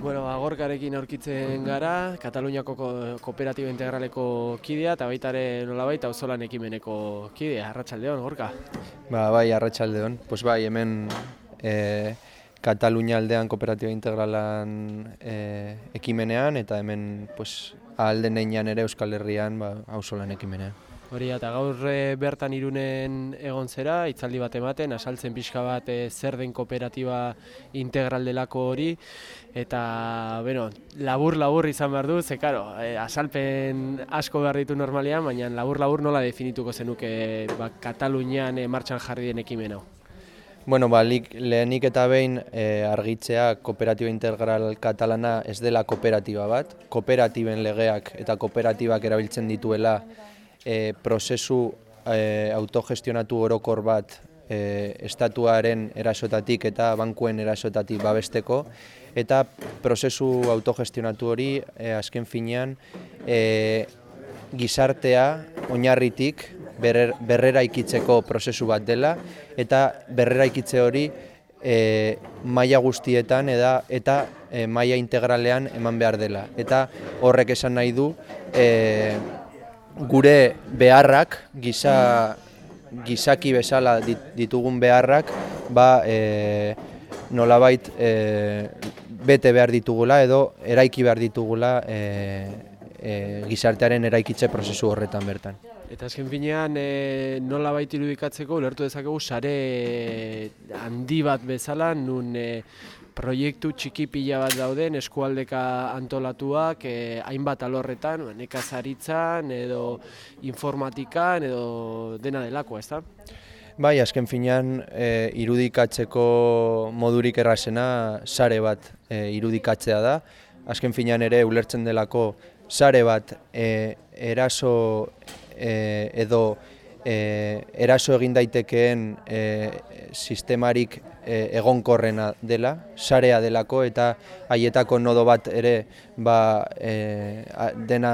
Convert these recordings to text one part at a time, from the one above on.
Bueno, agorkarekin aurkitzen gara, Kataluniako Kooperatiba Integraleko kidea eta baita ere nolabait auzolan ekimeneko kidea, Arratsaldeon, Gorka. Ba, bai, Arratsaldeon. Pues bai, hemen e, Katalunia aldean Kooperatiba Integralan e, ekimenean eta hemen pues alden ere Euskal Herrian ba auzolan ekimenean. Hori, eta gaur eh, bertan irunen egon zera, itzaldi bat ematen, asaltzen pixka bat e, zer den kooperatiba integral delako hori, eta, bueno, labur-labur izan behar du, ze, karo, e, asalpen asko behar ditu normalian, baina labur-labur nola definituko zenuke ba, Katalunian e, martxan jarri den ekimen hau? Bueno, ba, lehenik eta behin e, argitzea kooperatiba integral katalana ez dela kooperatiba bat, kooperatiben legeak eta kooperatibak erabiltzen dituela e, prozesu e, autogestionatu orokor bat e, estatuaren erasotatik eta bankuen erasotatik babesteko eta prozesu autogestionatu hori e, azken finean e, gizartea oinarritik berrer, berrera ikitzeko prozesu bat dela eta berrera ikitze hori e, maila guztietan eda, eta e, maila integralean eman behar dela. Eta horrek esan nahi du e, gure beharrak, giza, gizaki bezala ditugun beharrak, ba, e, nolabait e, bete behar ditugula edo eraiki behar ditugula e, e, gizartearen eraikitze prozesu horretan bertan. Eta azken finean, e, nola baita irudikatzeko, ulertu dezakegu, sare handi bat bezala, nun e, proiektu txiki pila bat dauden eskualdeka antolatuak eh, hainbat alorretan, ba, nekazaritzan edo informatikan edo dena delako, ez da? Bai, azken finean eh, irudikatzeko modurik errazena sare bat eh, irudikatzea da. Azken finean ere ulertzen delako sare bat eh, eraso eh, edo e, eraso egin daitekeen e, sistemarik e, egonkorrena dela, sarea delako eta haietako nodo bat ere ba, e, dena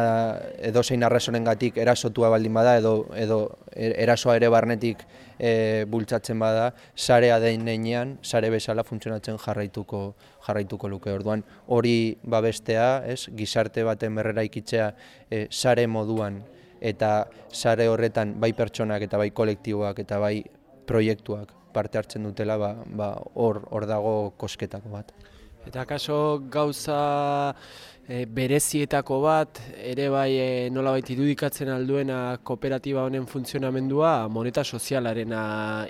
edozein arrazonen gatik erasotua baldin bada edo, edo erasoa ere barnetik e, bultzatzen bada, sarea den neinean, sare bezala funtzionatzen jarraituko jarraituko luke. Orduan hori babestea, ez, gizarte baten berrera ikitzea e, sare moduan eta sare horretan bai pertsonak eta bai kolektiboak eta bai proiektuak parte hartzen dutela ba, ba hor hor dago kosketako bat. Eta kaso gauza e, berezietako bat ere bai e, nolabait irudikatzen alduena kooperatiba honen funtzionamendua moneta sozialarena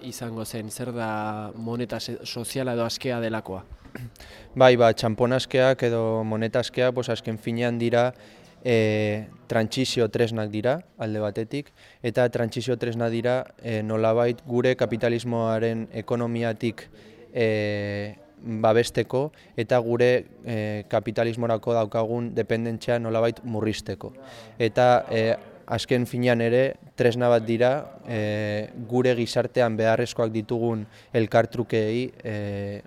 izango zen. Zer da moneta soziala edo askea delakoa? Bai, ba, txampon askeak edo moneta askea, pues, azken finean dira e, trantsizio tresnak dira alde batetik eta trantsizio tresnak dira e, nolabait gure kapitalismoaren ekonomiatik e, babesteko eta gure e, kapitalismorako daukagun dependentzia nolabait murrizteko. Eta e, azken finean ere tresna bat dira e, gure gizartean beharrezkoak ditugun elkartrukei e,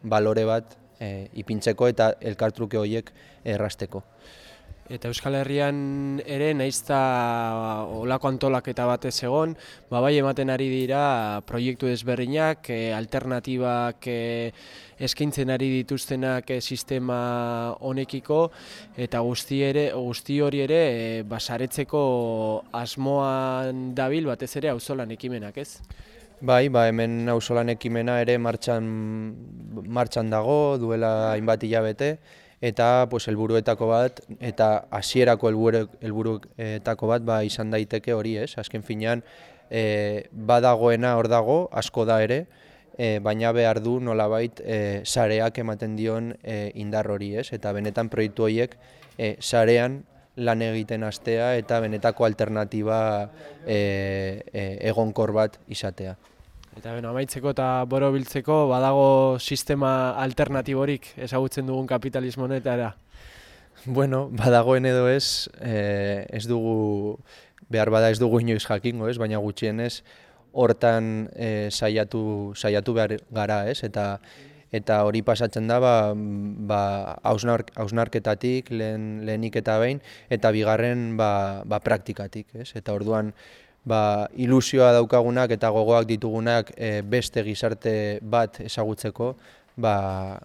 balore bat e, ipintzeko eta elkartruke horiek errasteko. Eta Euskal Herrian ere naizta olako antolaketa batez egon, ba bai ematen ari dira proiektu desberdinak, e, alternatibak e, eskaintzen ari dituztenak e, sistema honekiko eta guzti ere guzti hori ere e, basaretzeko asmoan dabil batez ere auzolan ekimenak, ez? Bai, ba hemen auzolan ekimena ere martxan martxan dago, duela hainbat hilabete eta pues helburuetako bat eta hasierako helburuetako bat ba izan daiteke hori, ez? Azken finean e, badagoena hor dago, asko da ere, e, baina behar du nolabait e, sareak ematen dion e, indar hori, ez? Eta benetan proiektu horiek e, sarean lan egiten astea eta benetako alternatiba e, e, egonkor bat izatea. Eta beno, amaitzeko eta boro biltzeko badago sistema alternatiborik ezagutzen dugun kapitalismo honetara. Bueno, badagoen edo ez, eh, ez dugu, behar bada ez dugu inoiz jakingo ez, baina gutxienez hortan eh, saiatu, saiatu behar gara ez, eta eta hori pasatzen da ba, ba, hausnarketatik lehen, lehenik eta behin, eta bigarren ba, ba, praktikatik. Ez? Eta orduan ba, ilusioa daukagunak eta gogoak ditugunak e, beste gizarte bat ezagutzeko, ba,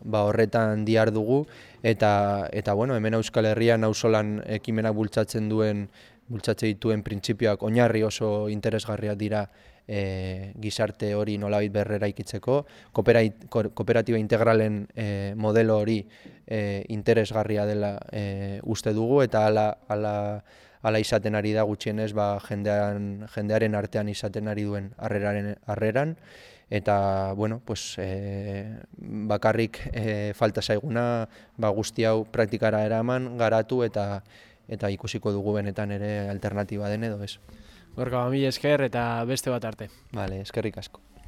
ba horretan diar dugu. Eta eta bueno, hemen Euskal Herrian auzolan ekimenak bultzatzen duen bultzatze dituen printzipioak oinarri oso interesgarriak dira e, gizarte hori nolabait berrera ikitzeko, kooperatiba integralen e, modelo hori e, interesgarria dela e, uste dugu. Eta ala, ala, ala izaten ari da gutxienez ba, jendean, jendearen artean izaten ari duen harreraren harreran eta bueno, pues, e, bakarrik e, falta zaiguna ba, guzti hau praktikara eraman, garatu eta eta ikusiko dugu benetan ere alternatiba den edo ez. Gorka, mi esker eta beste bat arte. Vale, eskerrik asko.